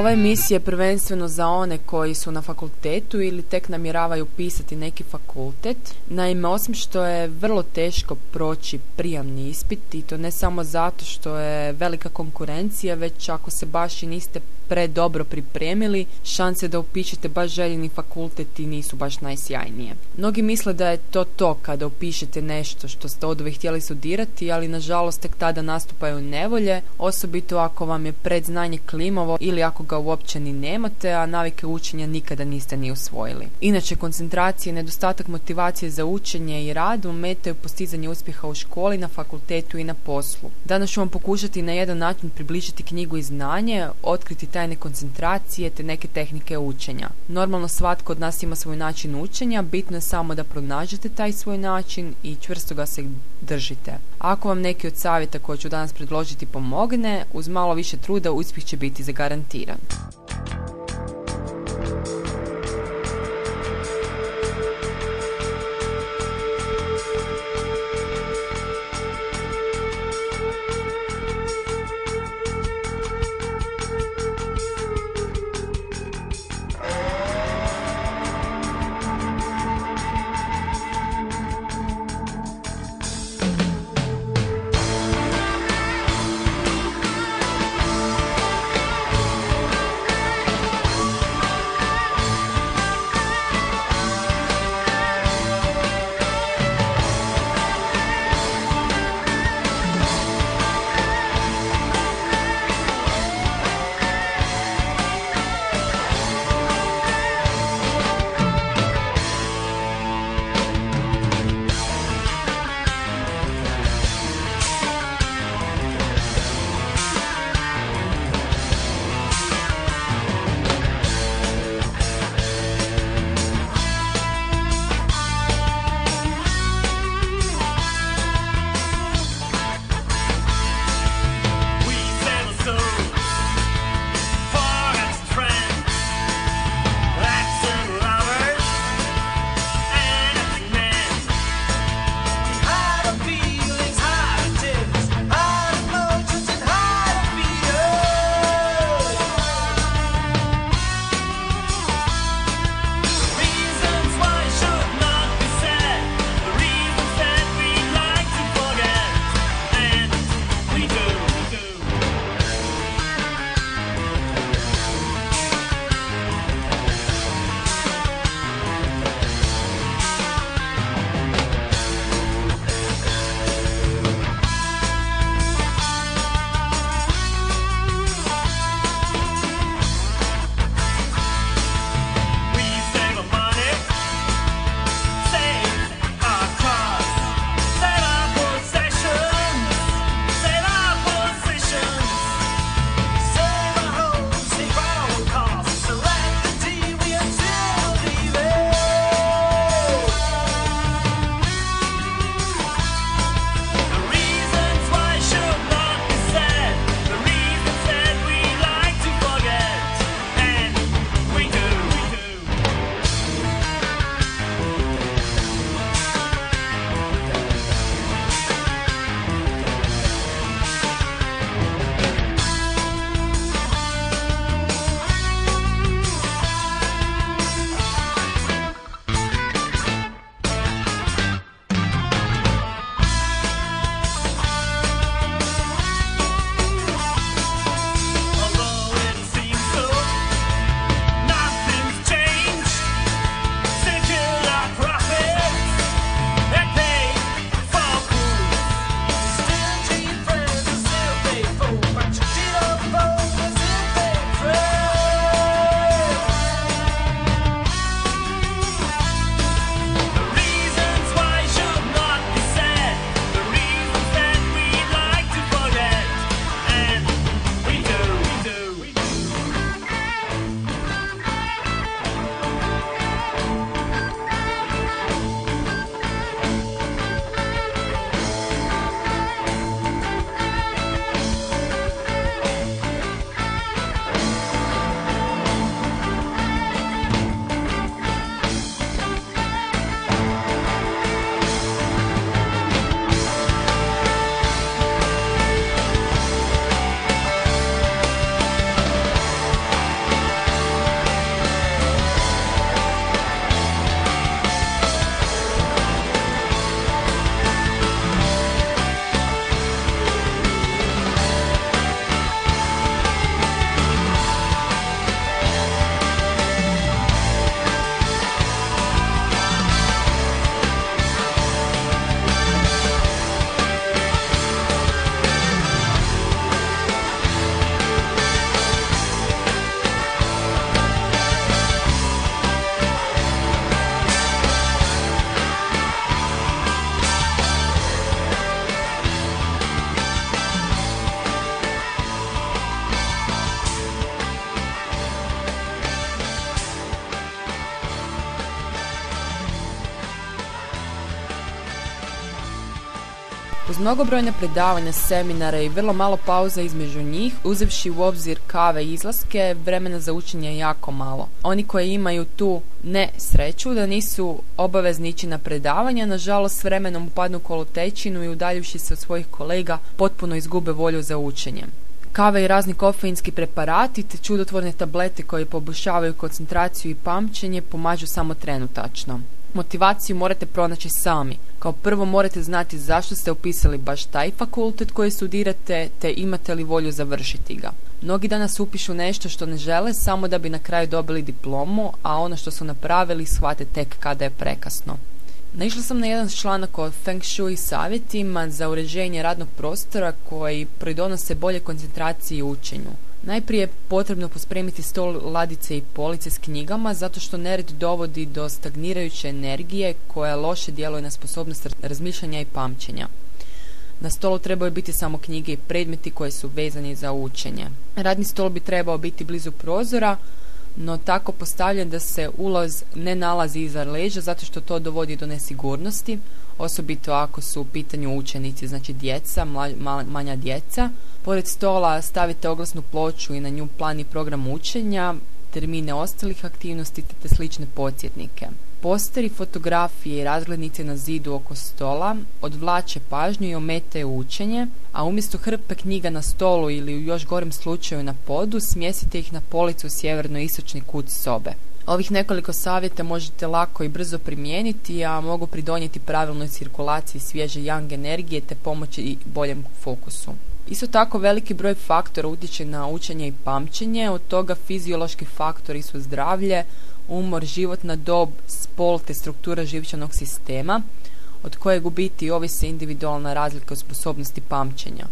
Ova emisija je prvenstveno za one koji su na fakultetu ili tek namjeravaju pisati neki fakultet. Naime, osim što je vrlo teško proći prijamni ispit i to ne samo zato što je velika konkurencija, već ako se baš i niste predobro pripremili, šanse da upišete baš željeni fakultet i nisu baš najsjajnije. Mnogi misle da je to to kada upišete nešto što ste od htjeli studirati, ali nažalost tek tada nastupaju nevolje, osobito ako vam je predznanje klimovo ili ako ga uopće ni nemate, a navike učenja nikada niste ni usvojili. Inače, koncentracije, nedostatak motivacije za učenje i rad umetaju postizanje uspjeha u školi, na fakultetu i na poslu. Danas ću vam pokušati na jedan način približiti knjigu i znanje, otkriti tajne koncentracije te neke tehnike učenja. Normalno svatko od nas ima svoj način učenja, bitno je samo da pronađete taj svoj način i čvrsto ga se držite. Ako vam neki od savjeta koje ću danas predložiti pomogne, uz malo više truda uspjeh će biti zagarantiran. Uz mnogobrojne predavanja, seminare i vrlo malo pauza između njih, uzevši u obzir kave i izlaske, vremena za učenje je jako malo. Oni koji imaju tu ne sreću da nisu obavezni ići na predavanja, nažalost s vremenom upadnu kolotečinu i udaljivši se od svojih kolega potpuno izgube volju za učenjem kave i razni kofeinski preparati te čudotvorne tablete koje poboljšavaju koncentraciju i pamćenje pomažu samo trenutačno. Motivaciju morate pronaći sami. Kao prvo morate znati zašto ste upisali baš taj fakultet koji studirate te imate li volju završiti ga. Mnogi danas upišu nešto što ne žele samo da bi na kraju dobili diplomu, a ono što su napravili shvate tek kada je prekasno. Naišla sam na jedan članak o Feng Shui savjetima za uređenje radnog prostora koji pridonose bolje koncentraciji i učenju. Najprije je potrebno pospremiti stol, ladice i police s knjigama zato što nered dovodi do stagnirajuće energije koja loše djeluje na sposobnost razmišljanja i pamćenja. Na stolu trebaju biti samo knjige i predmeti koji su vezani za učenje. Radni stol bi trebao biti blizu prozora, no tako postavljen da se ulaz ne nalazi iza leđa zato što to dovodi do nesigurnosti, osobito ako su u pitanju učenici, znači djeca, manja djeca. Pored stola stavite oglasnu ploču i na nju plani program učenja, termine ostalih aktivnosti te slične podsjetnike. Posteri, fotografije i razglednice na zidu oko stola odvlače pažnju i ometaju učenje, a umjesto hrpe knjiga na stolu ili u još gorem slučaju na podu, smjesite ih na policu u sjeverno-istočni kut sobe. Ovih nekoliko savjeta možete lako i brzo primijeniti, a mogu pridonijeti pravilnoj cirkulaciji svježe yang energije te pomoći i boljem fokusu. Isto tako veliki broj faktora utječe na učenje i pamćenje, od toga fiziološki faktori su zdravlje, umor, životna dob, spol te struktura živčanog sistema, od kojeg u biti ovisi individualna razlika u sposobnosti pamćenja.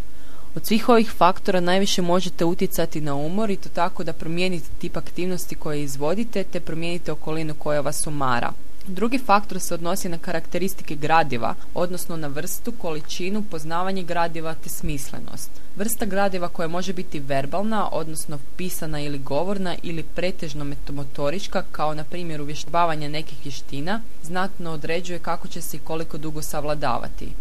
Od svih ovih faktora najviše možete utjecati na umor i to tako da promijenite tip aktivnosti koje izvodite te promijenite okolinu koja vas umara. Drugi faktor se odnosi na karakteristike gradiva, odnosno na vrstu, količinu, poznavanje gradiva te smislenost. Vrsta gradiva koja može biti verbalna, odnosno pisana ili govorna ili pretežno metomotorička, kao na primjer uvještavanje nekih vještina, znatno određuje kako će se i koliko dugo savladavati.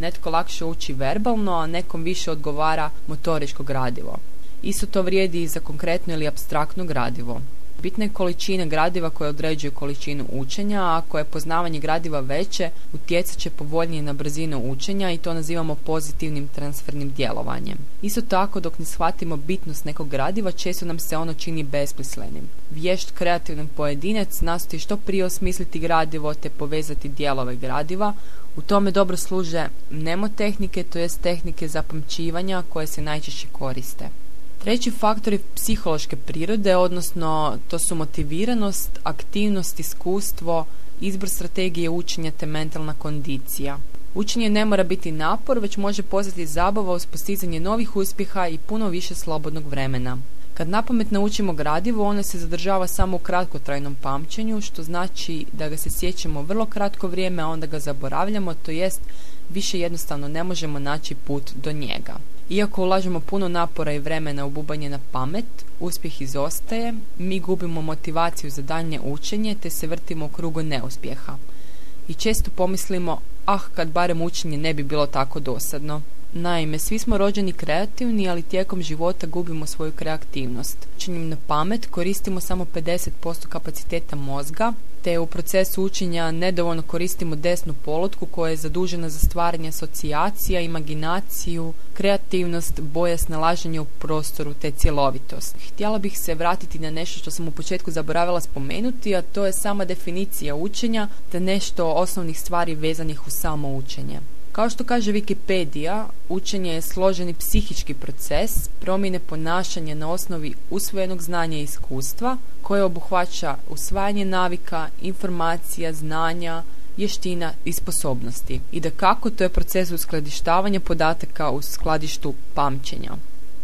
Netko lakše uči verbalno, a nekom više odgovara motoričko gradivo. Isto to vrijedi i za konkretno ili abstraktno gradivo. Bitne količine gradiva koje određuju količinu učenja, a ako je poznavanje gradiva veće, utjecat će povoljnije na brzinu učenja i to nazivamo pozitivnim transfernim djelovanjem. Isto tako, dok ne shvatimo bitnost nekog gradiva, često nam se ono čini besmislenim. Vješt kreativan pojedinac nastoji što prije osmisliti gradivo te povezati dijelove gradiva, u tome dobro služe mnemotehnike, to jest tehnike zapamćivanja koje se najčešće koriste. Treći faktor je psihološke prirode, odnosno to su motiviranost, aktivnost, iskustvo, izbor strategije učenja te mentalna kondicija. Učenje ne mora biti napor, već može postati zabava uz postizanje novih uspjeha i puno više slobodnog vremena. Kad napamet naučimo gradivo, ono se zadržava samo u kratkotrajnom pamćenju, što znači da ga se sjećamo vrlo kratko vrijeme, a onda ga zaboravljamo, to jest više jednostavno ne možemo naći put do njega. Iako ulažemo puno napora i vremena u bubanje na pamet, uspjeh izostaje, mi gubimo motivaciju za daljnje učenje te se vrtimo u krugu neuspjeha. I često pomislimo, ah, kad barem učenje ne bi bilo tako dosadno. Naime, svi smo rođeni kreativni, ali tijekom života gubimo svoju kreativnost. Učenjem na pamet koristimo samo 50% kapaciteta mozga, te u procesu učenja nedovoljno koristimo desnu polotku koja je zadužena za stvaranje asocijacija, imaginaciju, kreativnost, boja snalaženja u prostoru te cjelovitost. Htjela bih se vratiti na nešto što sam u početku zaboravila spomenuti, a to je sama definicija učenja te nešto osnovnih stvari vezanih u samo učenje. Kao što kaže Wikipedia, učenje je složeni psihički proces promjene ponašanja na osnovi usvojenog znanja i iskustva koje obuhvaća usvajanje navika, informacija, znanja, vještina i sposobnosti. I da kako to je proces uskladištavanja podataka u skladištu pamćenja.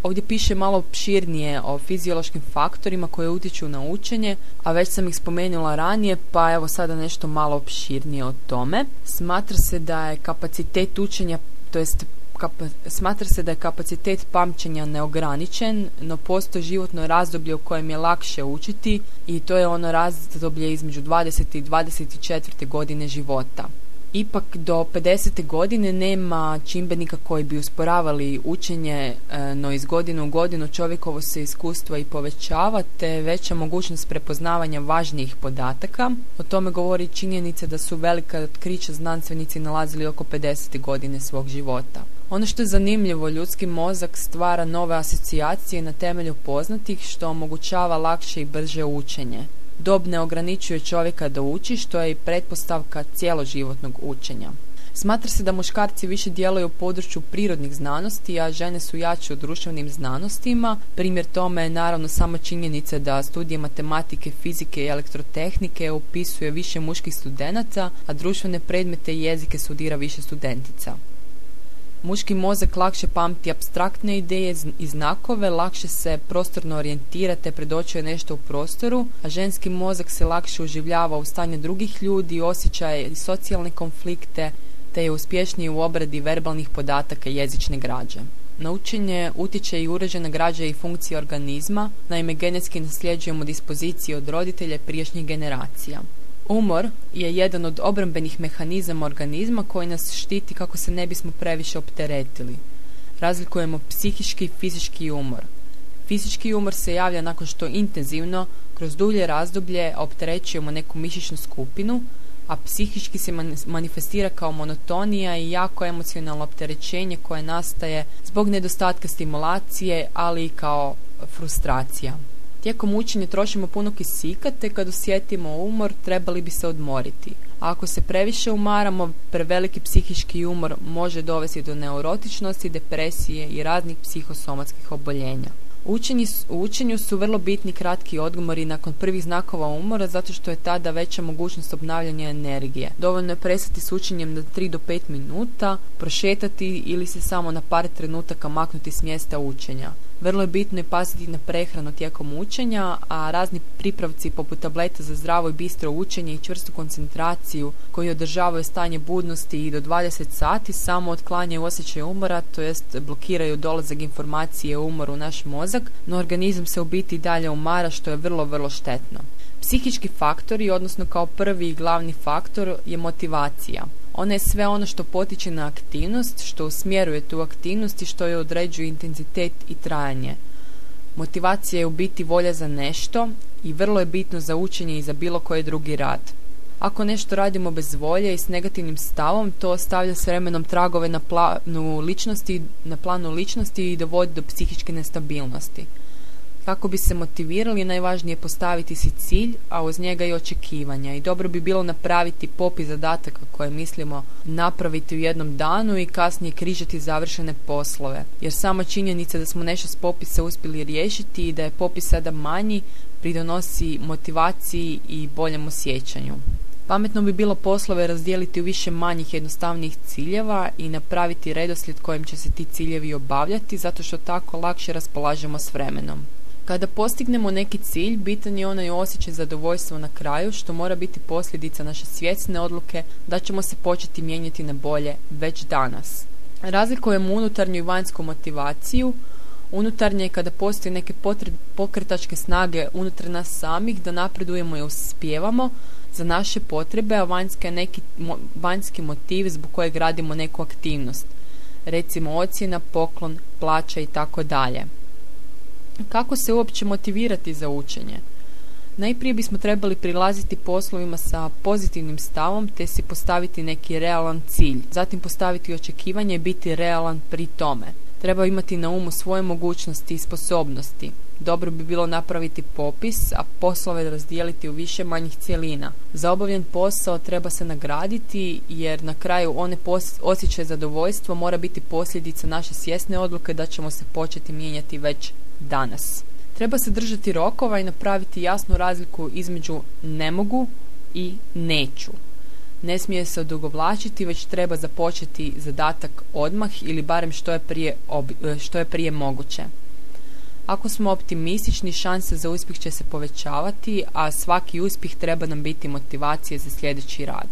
Ovdje piše malo opširnije o fiziološkim faktorima koje utječu na učenje, a već sam ih spomenula ranije, pa evo sada nešto malo opširnije o tome. Smatra se da je kapacitet učenja, to jest smatra se da je kapacitet pamćenja neograničen, no postoji životno razdoblje u kojem je lakše učiti i to je ono razdoblje između 20. i 24. godine života. Ipak do 50. godine nema čimbenika koji bi usporavali učenje, e, no iz godine u godinu čovjekovo se iskustvo i povećava, te veća mogućnost prepoznavanja važnijih podataka. O tome govori činjenica da su velika otkrića znanstvenici nalazili oko 50. godine svog života. Ono što je zanimljivo, ljudski mozak stvara nove asocijacije na temelju poznatih što omogućava lakše i brže učenje. Dob ne ograničuje čovjeka da uči, što je i pretpostavka cijeloživotnog učenja. Smatra se da muškarci više djeluju u području prirodnih znanosti, a žene su jače u društvenim znanostima. Primjer tome je naravno sama činjenica da studije matematike, fizike i elektrotehnike upisuje više muških studenata, a društvene predmete i jezike studira više studentica. Muški mozak lakše pamti abstraktne ideje i znakove, lakše se prostorno orijentira te predočuje nešto u prostoru, a ženski mozak se lakše uživljava u stanje drugih ljudi, osjećaje i socijalne konflikte, te je uspješniji u obradi verbalnih podataka jezične građe. Na učenje utječe i uređena građa i funkcija organizma, naime genetski nasljeđujemo dispozicije od roditelja prijašnjih generacija. Umor je jedan od obrambenih mehanizama organizma koji nas štiti kako se ne bismo previše opteretili. Razlikujemo psihički i fizički umor. Fizički umor se javlja nakon što intenzivno, kroz dulje razdoblje, opterećujemo neku mišićnu skupinu, a psihički se manifestira kao monotonija i jako emocionalno opterećenje koje nastaje zbog nedostatka stimulacije, ali i kao frustracija. Tijekom učenja trošimo puno kisika, te kad osjetimo umor trebali bi se odmoriti. A ako se previše umaramo, preveliki psihički umor može dovesti do neurotičnosti, depresije i raznih psihosomatskih oboljenja. Učenji, u učenju su vrlo bitni kratki odmori nakon prvih znakova umora zato što je tada veća mogućnost obnavljanja energije. Dovoljno je prestati s učenjem na 3 do 5 minuta, prošetati ili se samo na par trenutaka maknuti s mjesta učenja. Vrlo je bitno i paziti na prehranu tijekom učenja, a razni pripravci poput tableta za zdravo i bistro učenje i čvrstu koncentraciju koji održavaju stanje budnosti i do 20 sati samo otklanjaju osjećaj umora, to jest blokiraju dolazak informacije o umoru u naš mozak, no organizam se u biti dalje umara što je vrlo, vrlo štetno. Psihički faktori, odnosno kao prvi i glavni faktor, je motivacija. Ona je sve ono što potiče na aktivnost, što usmjeruje tu aktivnost i što je određuje intenzitet i trajanje. Motivacija je u biti volja za nešto i vrlo je bitno za učenje i za bilo koji drugi rad. Ako nešto radimo bez volje i s negativnim stavom, to ostavlja s vremenom tragove na planu ličnosti, na planu ličnosti i dovodi do psihičke nestabilnosti. Kako bi se motivirali, najvažnije je postaviti si cilj, a uz njega i očekivanja. I dobro bi bilo napraviti popis zadataka koje mislimo napraviti u jednom danu i kasnije križati završene poslove. Jer sama činjenica da smo nešto s popisa uspjeli riješiti i da je popis sada manji, pridonosi motivaciji i boljem osjećanju. Pametno bi bilo poslove razdijeliti u više manjih jednostavnijih ciljeva i napraviti redoslijed kojim će se ti ciljevi obavljati zato što tako lakše raspolažemo s vremenom. Kada postignemo neki cilj, bitan je onaj osjećaj zadovoljstva na kraju, što mora biti posljedica naše svjesne odluke da ćemo se početi mijenjati na bolje već danas. Razlikujemo unutarnju i vanjsku motivaciju. Unutarnje je kada postoje neke pokretačke snage unutar nas samih da napredujemo i uspijevamo za naše potrebe, a vanjska je neki vanjski motiv zbog kojeg radimo neku aktivnost. Recimo ocjena, poklon, plaća i tako dalje. Kako se uopće motivirati za učenje? Najprije bismo trebali prilaziti poslovima sa pozitivnim stavom te si postaviti neki realan cilj. Zatim postaviti očekivanje i biti realan pri tome. Treba imati na umu svoje mogućnosti i sposobnosti. Dobro bi bilo napraviti popis, a poslove razdijeliti u više manjih cjelina. Za obavljen posao treba se nagraditi jer na kraju one osjećaj zadovoljstva mora biti posljedica naše svjesne odluke da ćemo se početi mijenjati već danas. Treba se držati rokova i napraviti jasnu razliku između ne mogu i neću. Ne smije se odugovlačiti, već treba započeti zadatak odmah ili barem što je prije, što je prije moguće. Ako smo optimistični, šanse za uspjeh će se povećavati, a svaki uspjeh treba nam biti motivacija za sljedeći rad.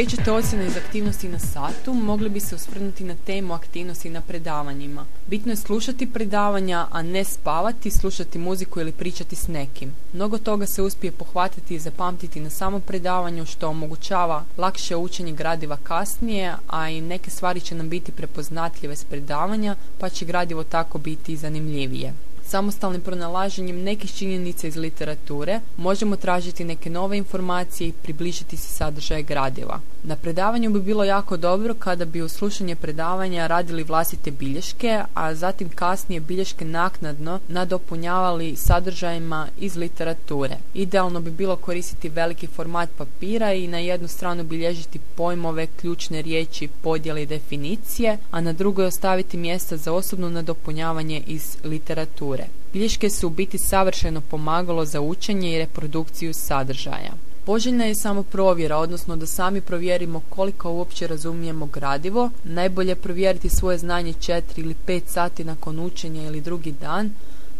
Sjećate ocjene iz aktivnosti na satu, mogli bi se osvrnuti na temu aktivnosti na predavanjima. Bitno je slušati predavanja, a ne spavati, slušati muziku ili pričati s nekim. Mnogo toga se uspije pohvatiti i zapamtiti na samom predavanju što omogućava lakše učenje gradiva kasnije, a i neke stvari će nam biti prepoznatljive s predavanja, pa će gradivo tako biti zanimljivije samostalnim pronalaženjem nekih činjenica iz literature možemo tražiti neke nove informacije i približiti se sadržaje gradiva. Na predavanju bi bilo jako dobro kada bi u slušanje predavanja radili vlastite bilješke, a zatim kasnije bilješke naknadno nadopunjavali sadržajima iz literature. Idealno bi bilo koristiti veliki format papira i na jednu stranu bilježiti pojmove, ključne riječi, podjele i definicije, a na drugoj ostaviti mjesta za osobno nadopunjavanje iz literature. Bilješke su u biti savršeno pomagalo za učenje i reprodukciju sadržaja. Poželjna je samo provjera, odnosno da sami provjerimo koliko uopće razumijemo gradivo. Najbolje provjeriti svoje znanje 4 ili 5 sati nakon učenja ili drugi dan,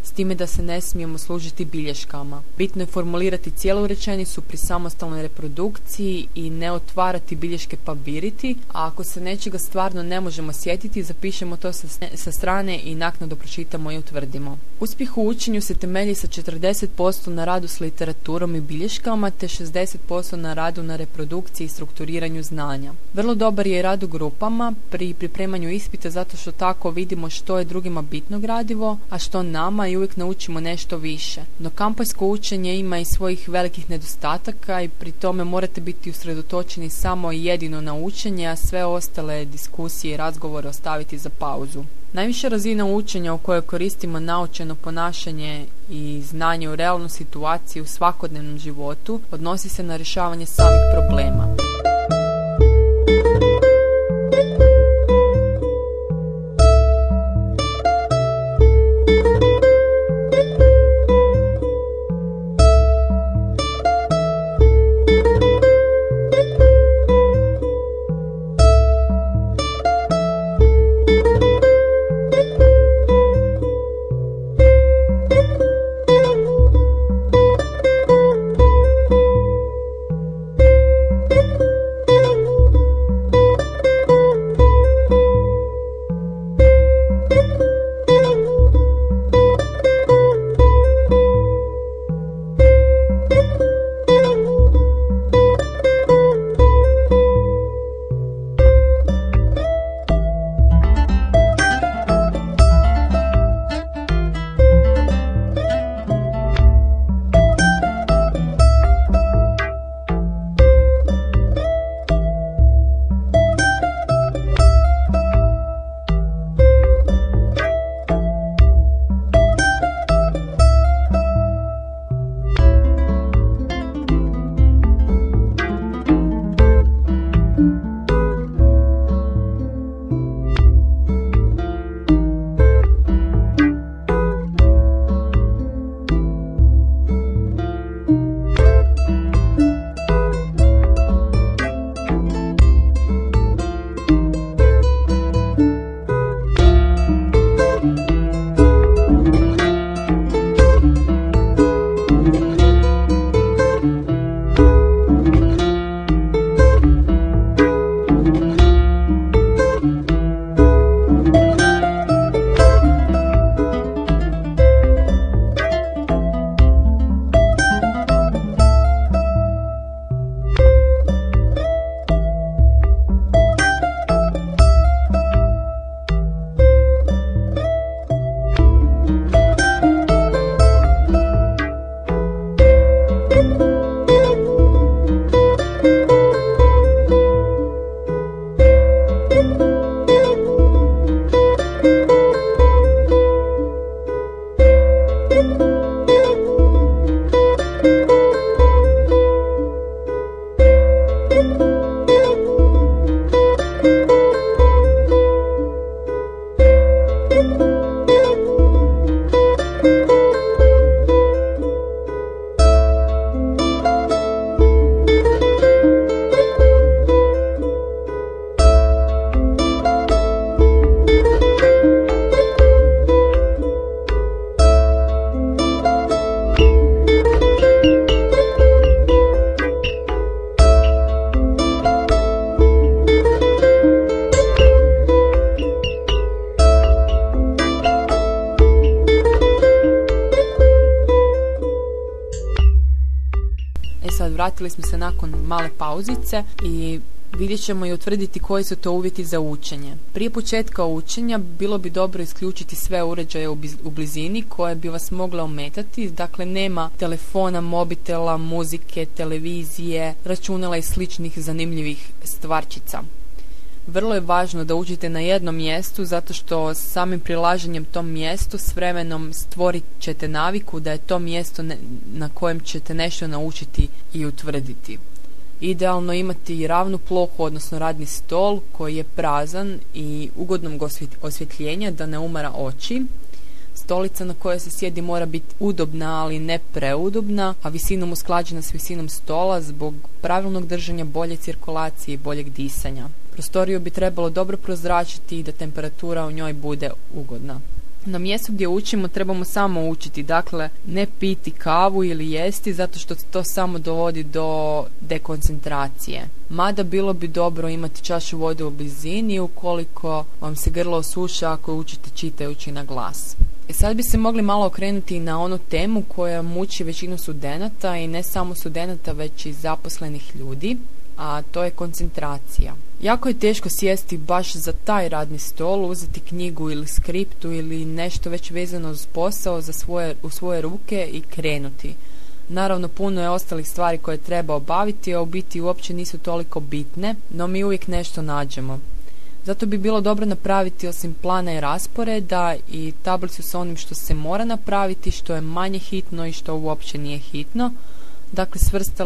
s time da se ne smijemo služiti bilješkama. Bitno je formulirati cijelu rečenicu pri samostalnoj reprodukciji i ne otvarati bilješke pa biriti, a ako se nečega stvarno ne možemo sjetiti, zapišemo to sa, strane i naknadno pročitamo i utvrdimo. Uspjeh u učenju se temelji sa 40% na radu s literaturom i bilješkama te 60% na radu na reprodukciji i strukturiranju znanja. Vrlo dobar je rad u grupama pri pripremanju ispita zato što tako vidimo što je drugima bitno gradivo, a što nama i uvijek naučimo nešto više. No kampajsko učenje ima i svojih velikih nedostataka i pri tome morate biti usredotočeni samo i jedino na učenje, a sve ostale diskusije i razgovore ostaviti za pauzu. Najviša razina učenja u kojoj koristimo naučeno ponašanje i znanje u realnu situaciju u svakodnevnom životu odnosi se na rješavanje samih problema. Vratili smo se nakon male pauzice i vidjet ćemo i utvrditi koji su to uvjeti za učenje. Prije početka učenja bilo bi dobro isključiti sve uređaje u blizini koje bi vas mogle ometati, dakle nema telefona, mobitela, muzike, televizije, računala i sličnih zanimljivih stvarčica. Vrlo je važno da učite na jednom mjestu zato što samim prilaženjem tom mjestu s vremenom stvorit ćete naviku da je to mjesto na kojem ćete nešto naučiti i utvrditi. Idealno imati ravnu plohu, odnosno radni stol koji je prazan i ugodnog osvjetljenja da ne umara oči. Stolica na kojoj se sjedi mora biti udobna, ali ne preudobna, a visinom usklađena s visinom stola zbog pravilnog držanja bolje cirkulacije i boljeg disanja. Prostoriju bi trebalo dobro prozračiti i da temperatura u njoj bude ugodna. Na mjestu gdje učimo trebamo samo učiti, dakle ne piti kavu ili jesti zato što to samo dovodi do dekoncentracije. Mada bilo bi dobro imati čašu vode u blizini ukoliko vam se grlo osuša ako učite čitajući na glas. E sad bi se mogli malo okrenuti na onu temu koja muči većinu studenata i ne samo studenata već i zaposlenih ljudi, a to je koncentracija. Jako je teško sjesti baš za taj radni stol, uzeti knjigu ili skriptu ili nešto već vezano uz posao za svoje, u svoje ruke i krenuti. Naravno, puno je ostalih stvari koje treba obaviti, a u biti uopće nisu toliko bitne, no mi uvijek nešto nađemo. Zato bi bilo dobro napraviti osim plana i rasporeda i tablicu sa onim što se mora napraviti, što je manje hitno i što uopće nije hitno. Dakle,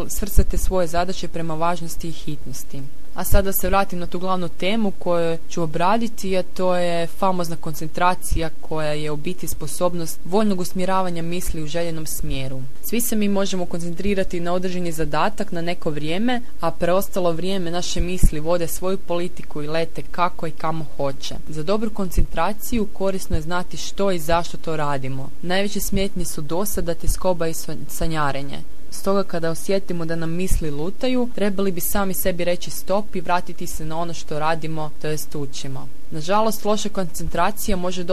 svrstate svoje zadaće prema važnosti i hitnosti. A sada se vratim na tu glavnu temu koju ću obraditi, a to je famozna koncentracija koja je u biti sposobnost voljnog usmjeravanja misli u željenom smjeru. Svi se mi možemo koncentrirati na određeni zadatak na neko vrijeme, a preostalo vrijeme naše misli vode svoju politiku i lete kako i kamo hoće. Za dobru koncentraciju korisno je znati što i zašto to radimo. Najveće smetnje su dosada, skoba i sanjarenje. Stoga kada osjetimo da nam misli lutaju, trebali bi sami sebi reći stop i vratiti se na ono što radimo, to jest učimo. Nažalost, loša koncentracija može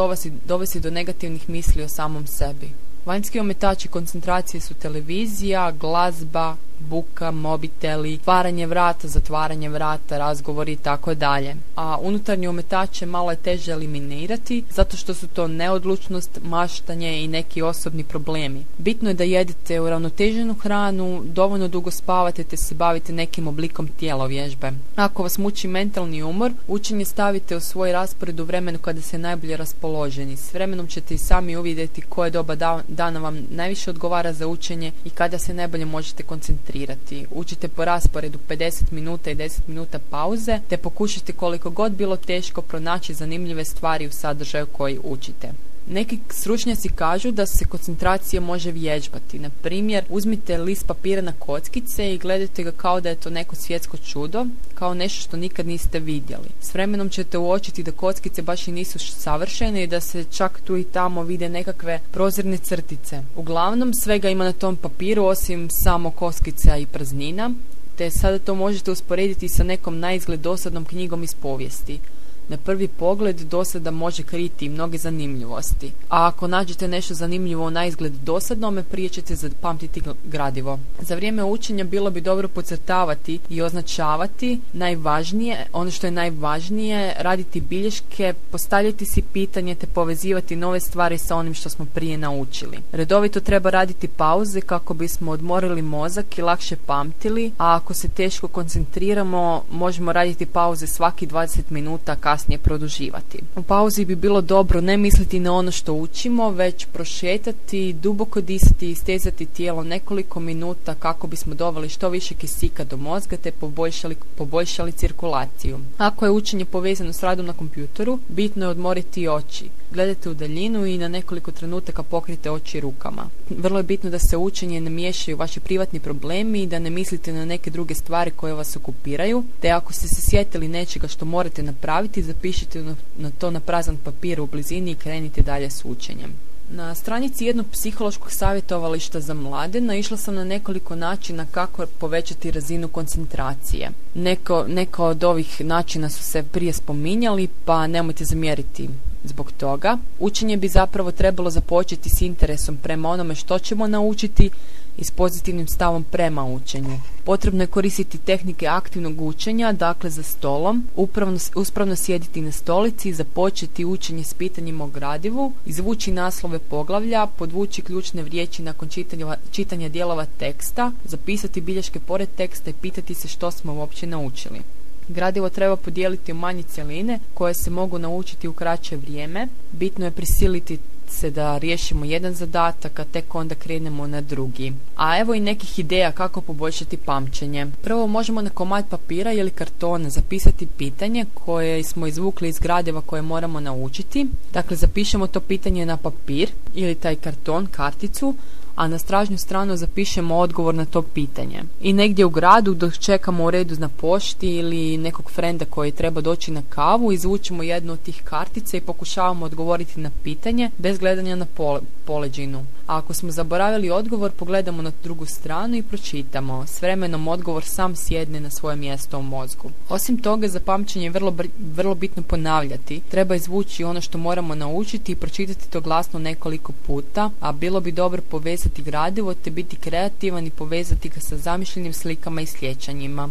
dovesti, do negativnih misli o samom sebi. Vanjski ometači koncentracije su televizija, glazba, buka, mobiteli, otvaranje vrata, zatvaranje vrata, razgovori i tako dalje. A unutarnji ometače malo je teže eliminirati zato što su to neodlučnost, maštanje i neki osobni problemi. Bitno je da jedete uravnoteženu hranu, dovoljno dugo spavate te se bavite nekim oblikom tijela vježbe. Ako vas muči mentalni umor, učenje stavite u svoj raspored u vremenu kada se najbolje raspoloženi. S vremenom ćete i sami uvidjeti koje doba dana vam najviše odgovara za učenje i kada se najbolje možete koncentrirati koncentrirati. Učite po rasporedu 50 minuta i 10 minuta pauze, te pokušajte koliko god bilo teško pronaći zanimljive stvari u sadržaju koji učite. Neki stručnjaci kažu da se koncentracija može vježbati. Na primjer, uzmite list papira na kockice i gledajte ga kao da je to neko svjetsko čudo, kao nešto što nikad niste vidjeli. S vremenom ćete uočiti da kockice baš i nisu savršene i da se čak tu i tamo vide nekakve prozirne crtice. Uglavnom, svega ima na tom papiru osim samo kockica i praznina, te sada to možete usporediti sa nekom naizgled dosadnom knjigom iz povijesti na prvi pogled do sada može kriti mnoge zanimljivosti. A ako nađete nešto zanimljivo na izgled dosadnome, prije ćete zapamtiti gradivo. Za vrijeme učenja bilo bi dobro podcrtavati i označavati najvažnije, ono što je najvažnije, raditi bilješke, postavljati si pitanje te povezivati nove stvari sa onim što smo prije naučili. Redovito treba raditi pauze kako bismo odmorili mozak i lakše pamtili, a ako se teško koncentriramo, možemo raditi pauze svaki 20 minuta kasnije produživati. U pauzi bi bilo dobro ne misliti na ono što učimo, već prošetati, duboko disati i stezati tijelo nekoliko minuta kako bismo doveli što više kisika do mozga te poboljšali, poboljšali cirkulaciju. Ako je učenje povezano s radom na kompjutoru, bitno je odmoriti oči gledajte u daljinu i na nekoliko trenutaka pokrite oči rukama. Vrlo je bitno da se učenje ne miješaju vaši privatni problemi i da ne mislite na neke druge stvari koje vas okupiraju, te ako ste se sjetili nečega što morate napraviti, zapišite na to na prazan papir u blizini i krenite dalje s učenjem. Na stranici jednog psihološkog savjetovališta za mlade naišla sam na nekoliko načina kako povećati razinu koncentracije. Neko, neko od ovih načina su se prije spominjali, pa nemojte zamjeriti Zbog toga, učenje bi zapravo trebalo započeti s interesom prema onome što ćemo naučiti i s pozitivnim stavom prema učenju. Potrebno je koristiti tehnike aktivnog učenja, dakle za stolom, upravno, uspravno sjediti na stolici započeti učenje s pitanjima o gradivu, izvući naslove poglavlja, podvući ključne riječi nakon čitanja, čitanja dijelova teksta, zapisati bilješke pored teksta i pitati se što smo uopće naučili. Gradivo treba podijeliti u manje cjeline koje se mogu naučiti u kraće vrijeme. Bitno je prisiliti se da riješimo jedan zadatak, a tek onda krenemo na drugi. A evo i nekih ideja kako poboljšati pamćenje. Prvo možemo na komad papira ili kartona zapisati pitanje koje smo izvukli iz gradiva koje moramo naučiti. Dakle, zapišemo to pitanje na papir ili taj karton, karticu, a na stražnju stranu zapišemo odgovor na to pitanje. I negdje u gradu dok čekamo u redu na pošti ili nekog frenda koji treba doći na kavu, izvučemo jednu od tih kartica i pokušavamo odgovoriti na pitanje bez gledanja na pole, poleđinu. A ako smo zaboravili odgovor, pogledamo na drugu stranu i pročitamo. S vremenom odgovor sam sjedne na svoje mjesto u mozgu. Osim toga, za pamćenje je vrlo, vrlo bitno ponavljati. Treba izvući ono što moramo naučiti i pročitati to glasno nekoliko puta, a bilo bi dobro povezati gradivo te biti kreativan i povezati ga sa zamišljenim slikama i sjećanjima.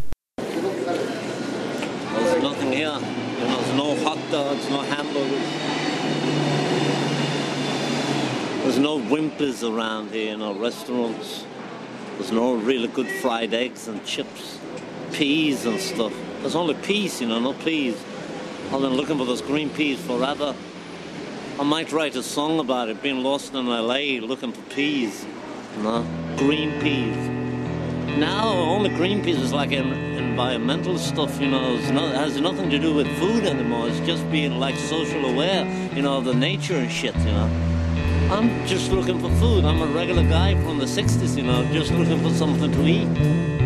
There's no Wimpers around here, no restaurants. There's no really good fried eggs and chips, peas and stuff. There's only peas, you know, no peas. I've been looking for those green peas forever. I might write a song about it, being lost in LA looking for peas. No, green peas. Now, all the green peas is like environmental stuff, you know. It has nothing to do with food anymore. It's just being like social aware, you know, of the nature and shit, you know. I'm just looking for food. I'm a regular guy from the 60s, you know, just looking for something to eat.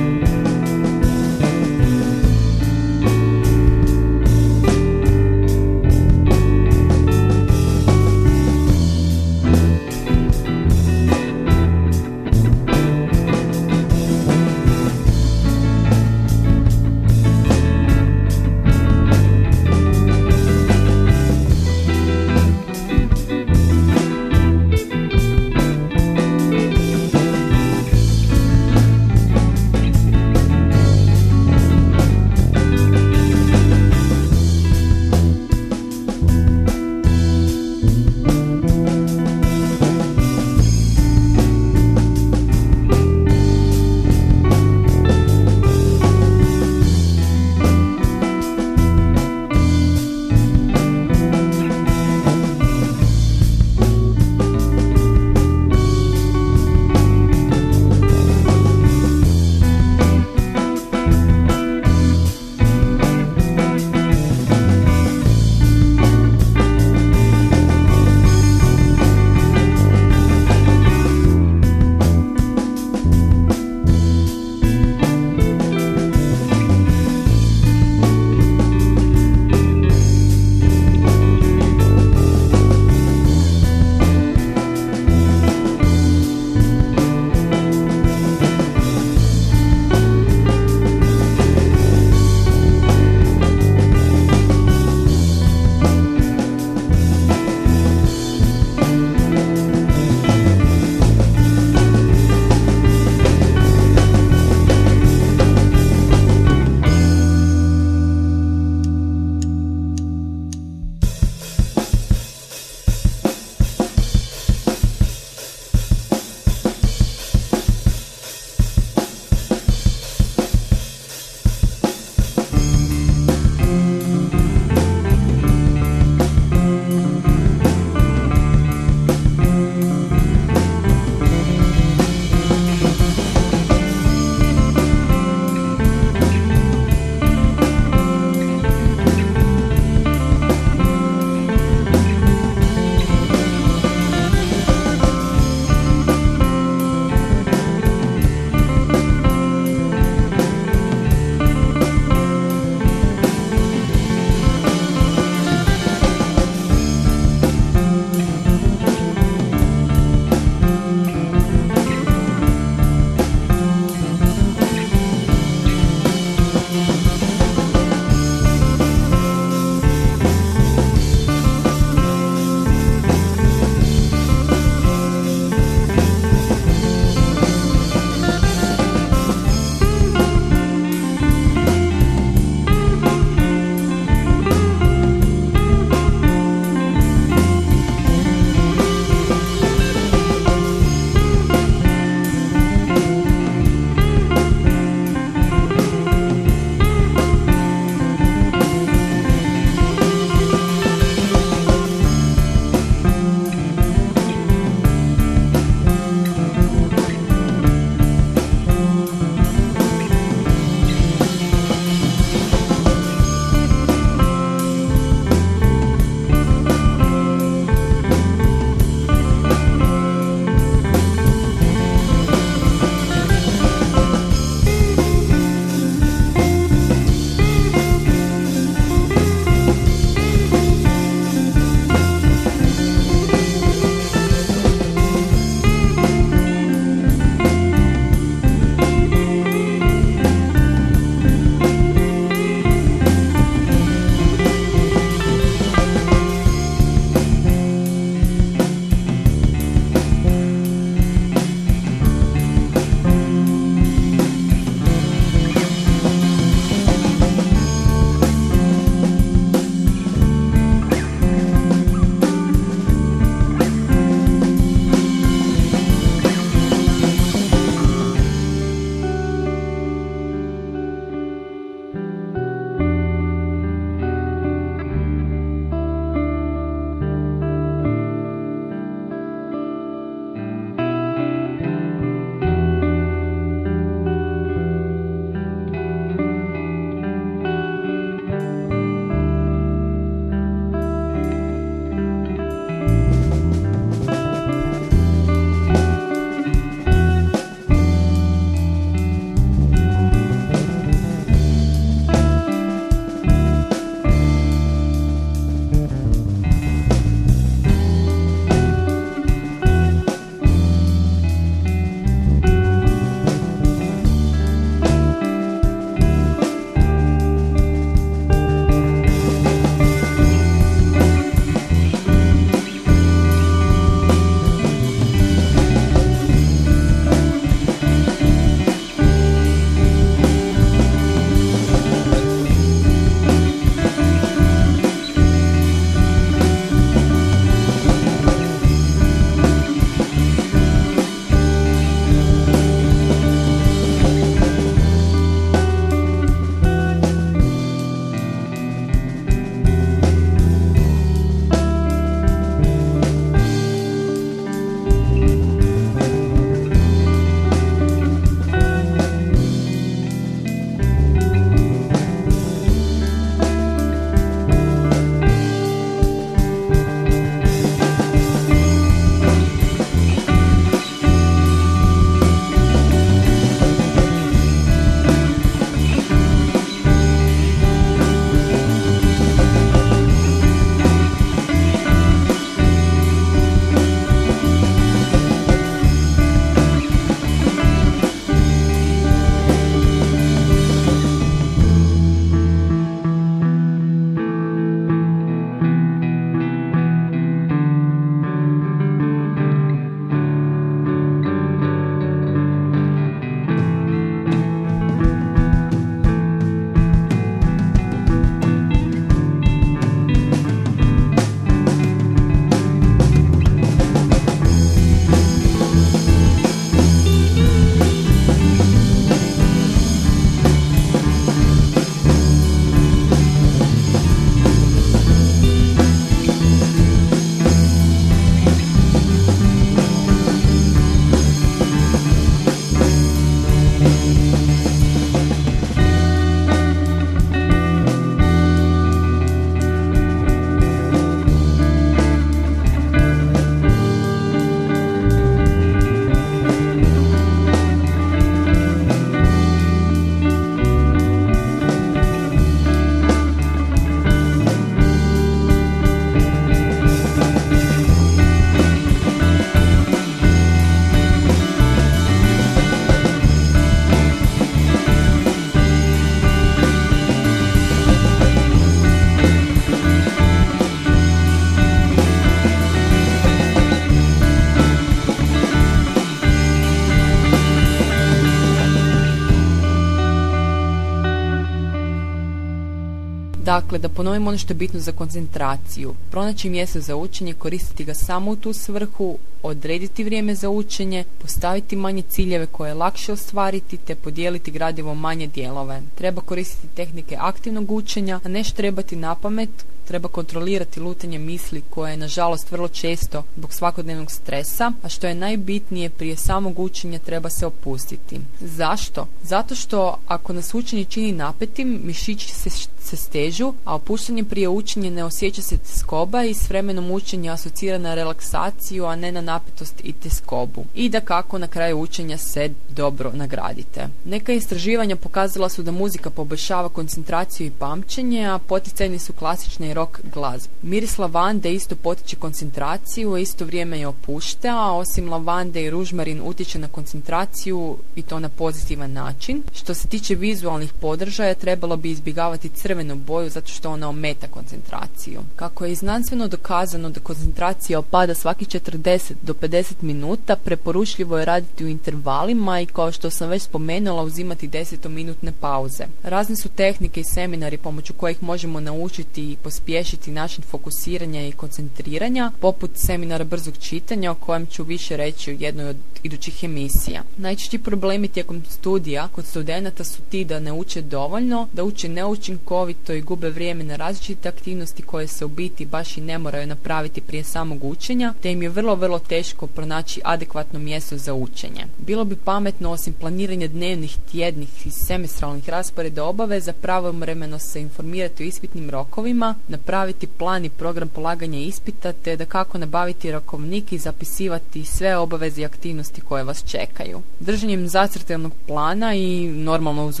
Dakle, da ponovimo ono što je bitno za koncentraciju. Pronaći mjesto za učenje, koristiti ga samo u tu svrhu, odrediti vrijeme za učenje, postaviti manje ciljeve koje je lakše ostvariti te podijeliti gradivo manje dijelove. Treba koristiti tehnike aktivnog učenja, a ne štrebati na pamet treba kontrolirati lutanje misli koje je nažalost vrlo često zbog svakodnevnog stresa, a što je najbitnije prije samog učenja treba se opustiti. Zašto? Zato što ako nas učenje čini napetim, mišići se, se stežu, a opuštanje prije učenja ne osjeća se tskoba i s vremenom učenja asocira na relaksaciju, a ne na napetost i teskobu. I da kako na kraju učenja se dobro nagradite. Neka istraživanja pokazala su da muzika poboljšava koncentraciju i pamćenje, a poticajni su klasične i rock glazba. Miris lavande isto potiče koncentraciju, a isto vrijeme je opušta, a osim lavande i ružmarin utječe na koncentraciju i to na pozitivan način. Što se tiče vizualnih podržaja, trebalo bi izbjegavati crvenu boju zato što ona ometa koncentraciju. Kako je znanstveno dokazano da koncentracija opada svaki 40 do 50 minuta, preporučljivo je raditi u intervalima i kao što sam već spomenula uzimati 10-minutne pauze. Razne su tehnike i seminari pomoću kojih možemo naučiti i pospješiti način fokusiranja i koncentriranja, poput seminara brzog čitanja o kojem ću više reći u jednoj od idućih emisija. Najčešći problemi tijekom studija kod studenata su ti da ne uče dovoljno, da uče neučinkovito i gube vrijeme na različite aktivnosti koje se u biti baš i ne moraju napraviti prije samog učenja, te im je vrlo, vrlo teško pronaći adekvatno mjesto za učenje. Bilo bi pametno osim planiranja dnevnih, tjednih i semestralnih rasporeda obaveza pravovremeno se informirati o ispitnim rokovima, napraviti plan i program polaganja ispita te da kako nabaviti rokovnik i zapisivati sve obaveze i aktivnosti koje vas čekaju. Držanjem zacrtanog plana i normalno uz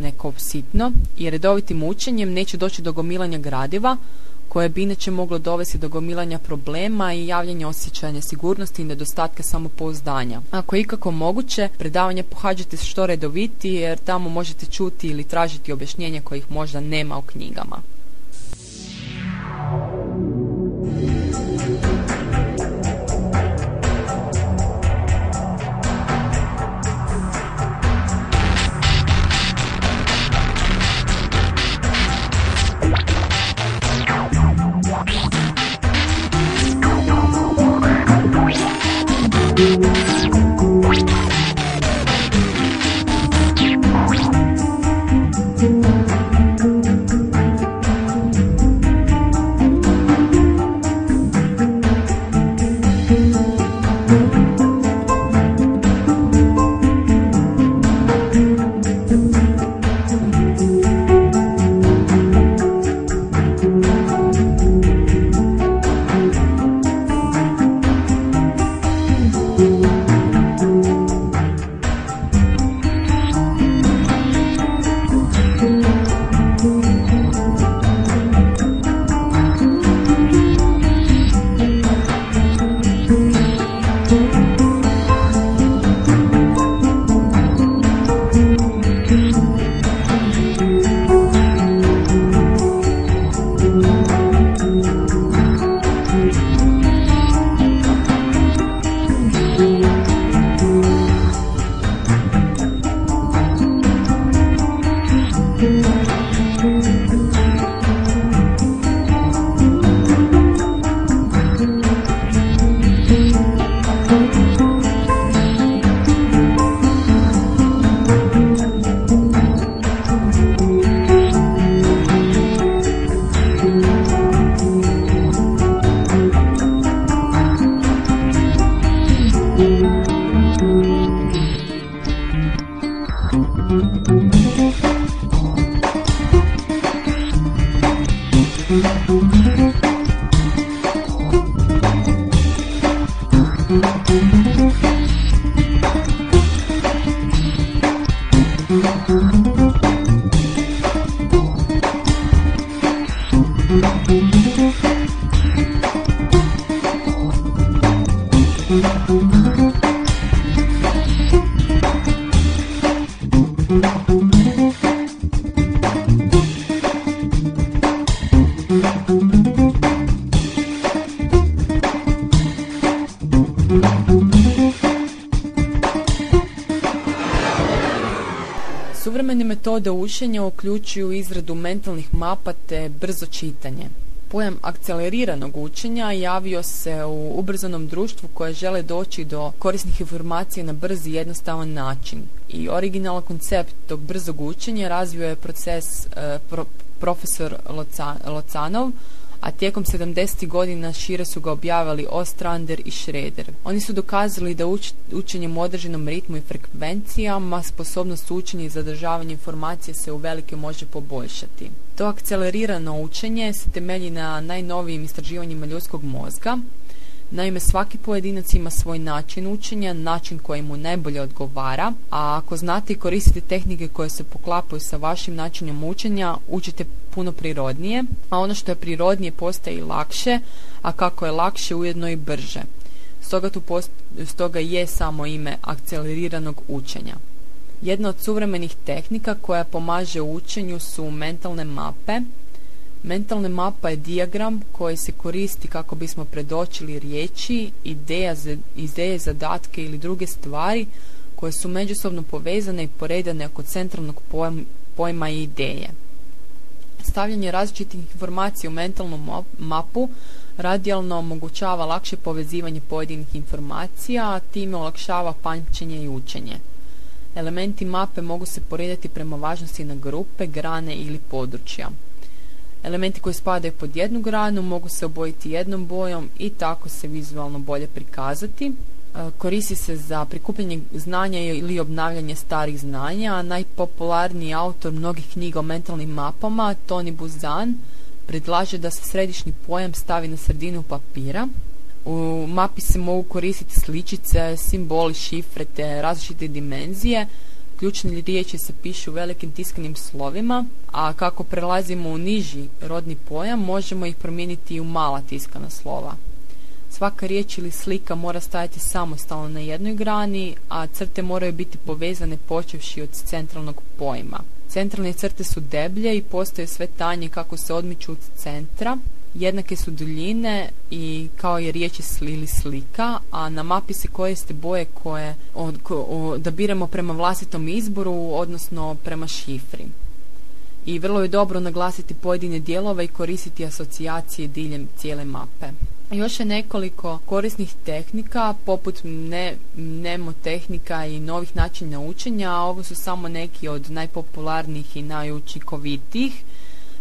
neko sitno, i redovitim učenjem neće doći do gomilanja gradiva, koje bi inače moglo dovesti do gomilanja problema i javljanja osjećanja sigurnosti i nedostatka samopouzdanja. Ako je ikako moguće, predavanje pohađate što redoviti jer tamo možete čuti ili tražiti objašnjenja kojih možda nema u knjigama. Učenja uključuju izradu mentalnih mapa te brzo čitanje. Pojam akceleriranog učenja javio se u ubrzanom društvu koje žele doći do korisnih informacija na brzi i jednostavan način. I originalan koncept tog brzog učenja razvio je proces e, profesor Locanov, a tijekom 70. godina šire su ga objavili Ostrander i Schroeder. Oni su dokazali da uč, učenjem u određenom ritmu i frekvencijama sposobnost učenja i zadržavanja informacije se u velike može poboljšati. To akcelerirano učenje se temelji na najnovijim istraživanjima ljudskog mozga, Naime, svaki pojedinac ima svoj način učenja, način koji mu najbolje odgovara, a ako znate i koristite tehnike koje se poklapaju sa vašim načinom učenja, učite puno prirodnije, a ono što je prirodnije postaje i lakše, a kako je lakše ujedno i brže. Stoga tu post, stoga je samo ime akceleriranog učenja. Jedna od suvremenih tehnika koja pomaže učenju su mentalne mape, Mentalna mapa je dijagram koji se koristi kako bismo predočili riječi, ideja, ideje, zadatke ili druge stvari koje su međusobno povezane i poredane oko centralnog pojma i ideje. Stavljanje različitih informacija u mentalnu mapu radijalno omogućava lakše povezivanje pojedinih informacija, a time olakšava pamćenje i učenje. Elementi mape mogu se poredati prema važnosti na grupe, grane ili područja. Elementi koji spadaju pod jednu granu mogu se obojiti jednom bojom i tako se vizualno bolje prikazati. E, koristi se za prikupljanje znanja ili obnavljanje starih znanja, najpopularniji autor mnogih knjiga o mentalnim mapama, Tony Buzan, predlaže da se središnji pojam stavi na sredinu papira. U mapi se mogu koristiti sličice, simboli, šifre te različite dimenzije, Ključne riječi se pišu velikim tiskanim slovima, a kako prelazimo u niži rodni pojam, možemo ih promijeniti i u mala tiskana slova. Svaka riječ ili slika mora stajati samostalno na jednoj grani, a crte moraju biti povezane počevši od centralnog pojma. Centralne crte su deblje i postaju sve tanje kako se odmiču od centra, jednake su duljine i kao je riječ ili slika, a na mapi se koriste boje koje odabiramo prema vlastitom izboru, odnosno prema šifri. I vrlo je dobro naglasiti pojedine dijelove i koristiti asocijacije diljem cijele mape. Još je nekoliko korisnih tehnika, poput ne, mnemotehnika i novih načina učenja, a ovo su samo neki od najpopularnijih i najučinkovitijih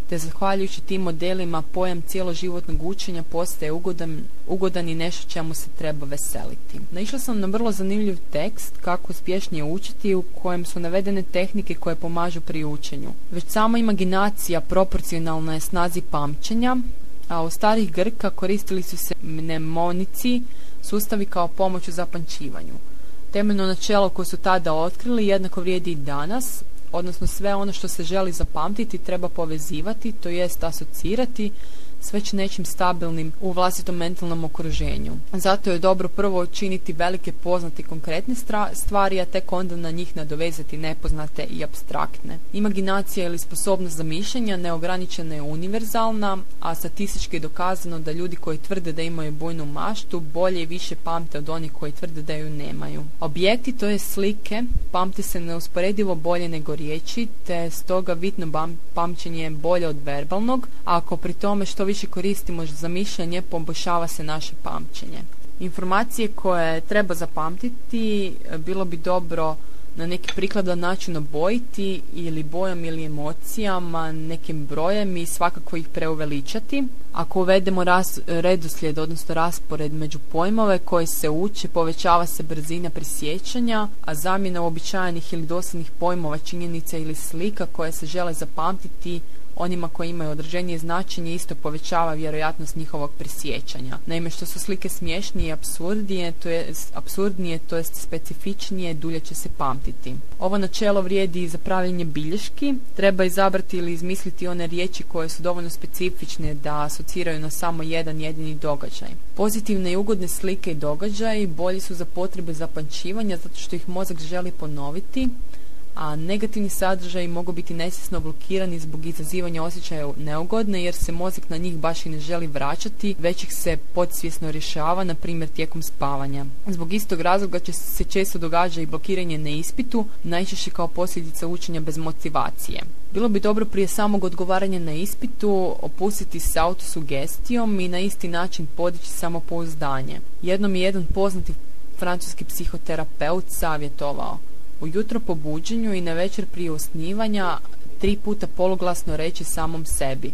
te zahvaljujući tim modelima pojam cijeloživotnog učenja postaje ugodan, ugodan i nešto čemu se treba veseliti. Naišla sam na vrlo zanimljiv tekst kako uspješnije učiti u kojem su navedene tehnike koje pomažu pri učenju. Već sama imaginacija proporcionalna je snazi pamćenja, a u starih Grka koristili su se mnemonici, sustavi kao pomoć u zapančivanju. Temeljno načelo koje su tada otkrili jednako vrijedi i danas, odnosno sve ono što se želi zapamtiti treba povezivati, to jest asocirati s već nečim stabilnim u vlastitom mentalnom okruženju. Zato je dobro prvo učiniti velike poznate konkretne stvari, a tek onda na njih nadovezati nepoznate i abstraktne. Imaginacija ili sposobnost za mišljenja neograničena je univerzalna, a statistički je dokazano da ljudi koji tvrde da imaju bujnu maštu bolje i više pamte od onih koji tvrde da ju nemaju. Objekti, to je slike, pamte se neusporedivo bolje nego riječi, te stoga bitno pamćenje je bolje od verbalnog, a ako pri tome što više koristimo za mišljenje, poboljšava se naše pamćenje. Informacije koje treba zapamtiti bilo bi dobro na neki prikladan način obojiti ili bojom ili emocijama, nekim brojem i svakako ih preuveličati. Ako uvedemo ras, redoslijed, odnosno raspored među pojmove koji se uče, povećava se brzina prisjećanja, a zamjena uobičajenih ili dosadnih pojmova, činjenica ili slika koje se žele zapamtiti onima koji imaju određenije značenje isto povećava vjerojatnost njihovog prisjećanja. Naime, što su slike smješnije i apsurdnije, to je, apsurdnije, to jest specifičnije, dulje će se pamtiti. Ovo načelo vrijedi i za pravljenje bilješki. Treba izabrati ili izmisliti one riječi koje su dovoljno specifične da asociraju na samo jedan jedini događaj. Pozitivne i ugodne slike i događaji bolji su za potrebe zapančivanja zato što ih mozak želi ponoviti, a negativni sadržaji mogu biti nesvjesno blokirani zbog izazivanja osjećaja neugodne jer se mozak na njih baš i ne želi vraćati, već ih se podsvjesno rješava, na primjer tijekom spavanja. Zbog istog razloga će se često događa i blokiranje na ispitu, najčešće kao posljedica učenja bez motivacije. Bilo bi dobro prije samog odgovaranja na ispitu opustiti se autosugestijom i na isti način podići samopouzdanje. Jednom je jedan poznati francuski psihoterapeut savjetovao ujutro po buđenju i na večer prije osnivanja tri puta poluglasno reći samom sebi.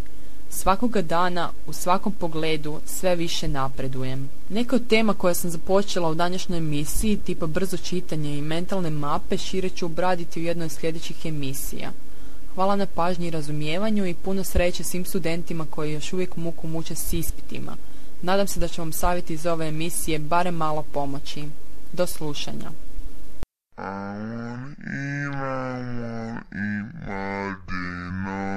Svakoga dana, u svakom pogledu, sve više napredujem. Neka od tema koje sam započela u današnjoj emisiji, tipa brzo čitanje i mentalne mape, šire ću obraditi u jednoj od sljedećih emisija. Hvala na pažnji i razumijevanju i puno sreće svim studentima koji još uvijek muku muče s ispitima. Nadam se da će vam savjeti iz ove emisije barem malo pomoći. Do slušanja. I'm eat I wanna eat my dinner.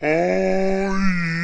Oh yeah.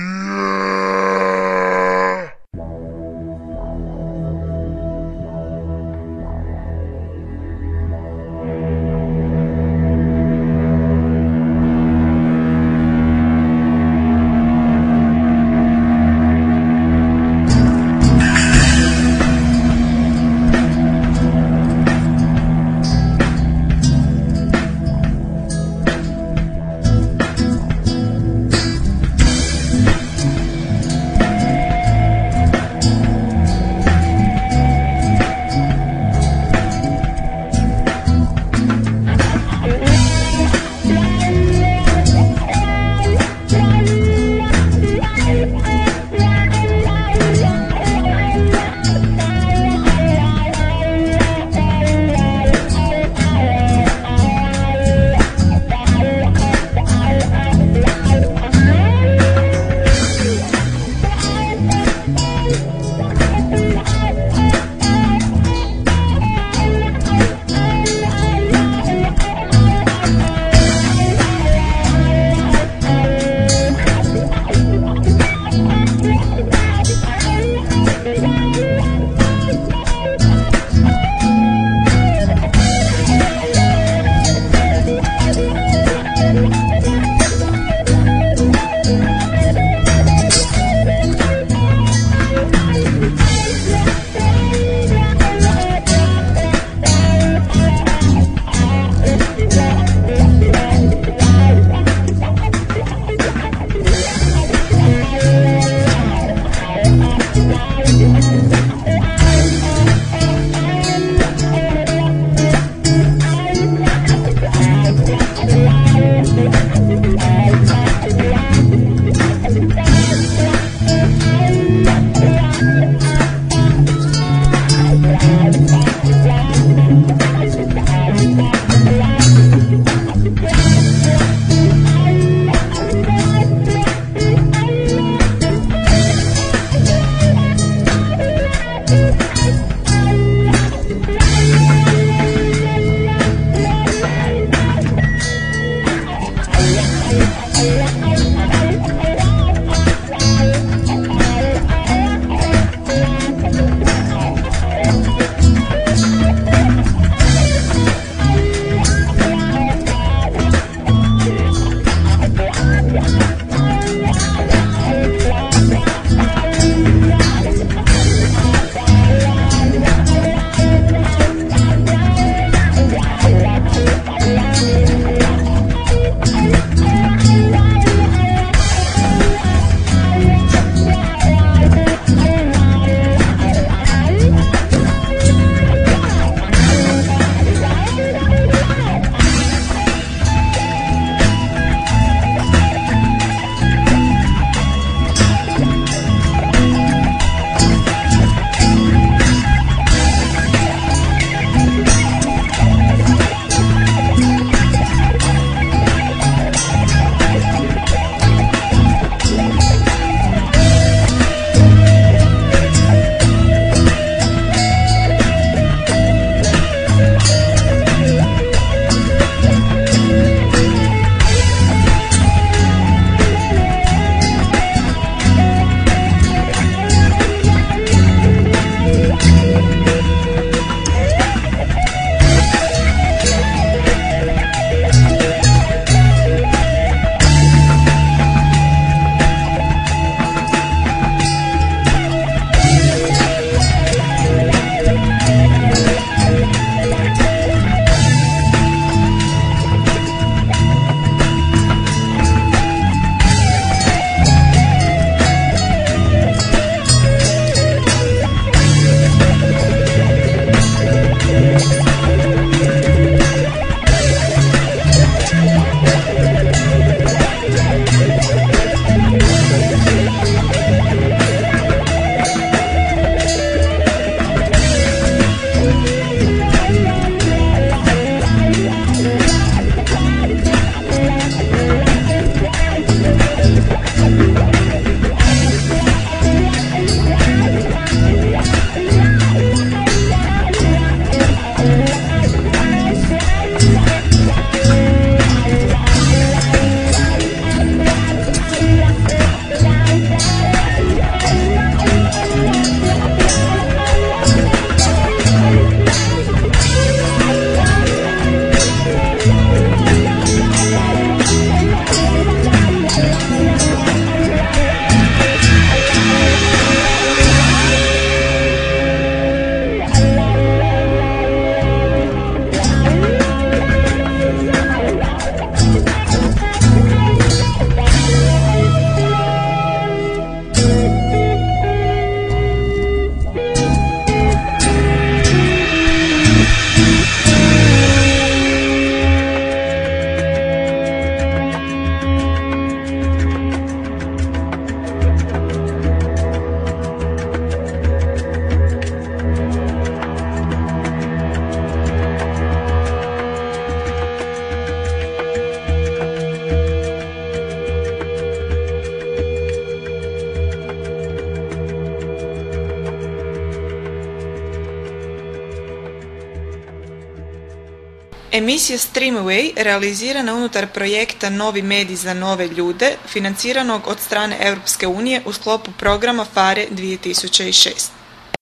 Streamway realizirana unutar projekta Novi medij za nove ljude, financiranog od strane Europske unije u sklopu programa FARE 2006.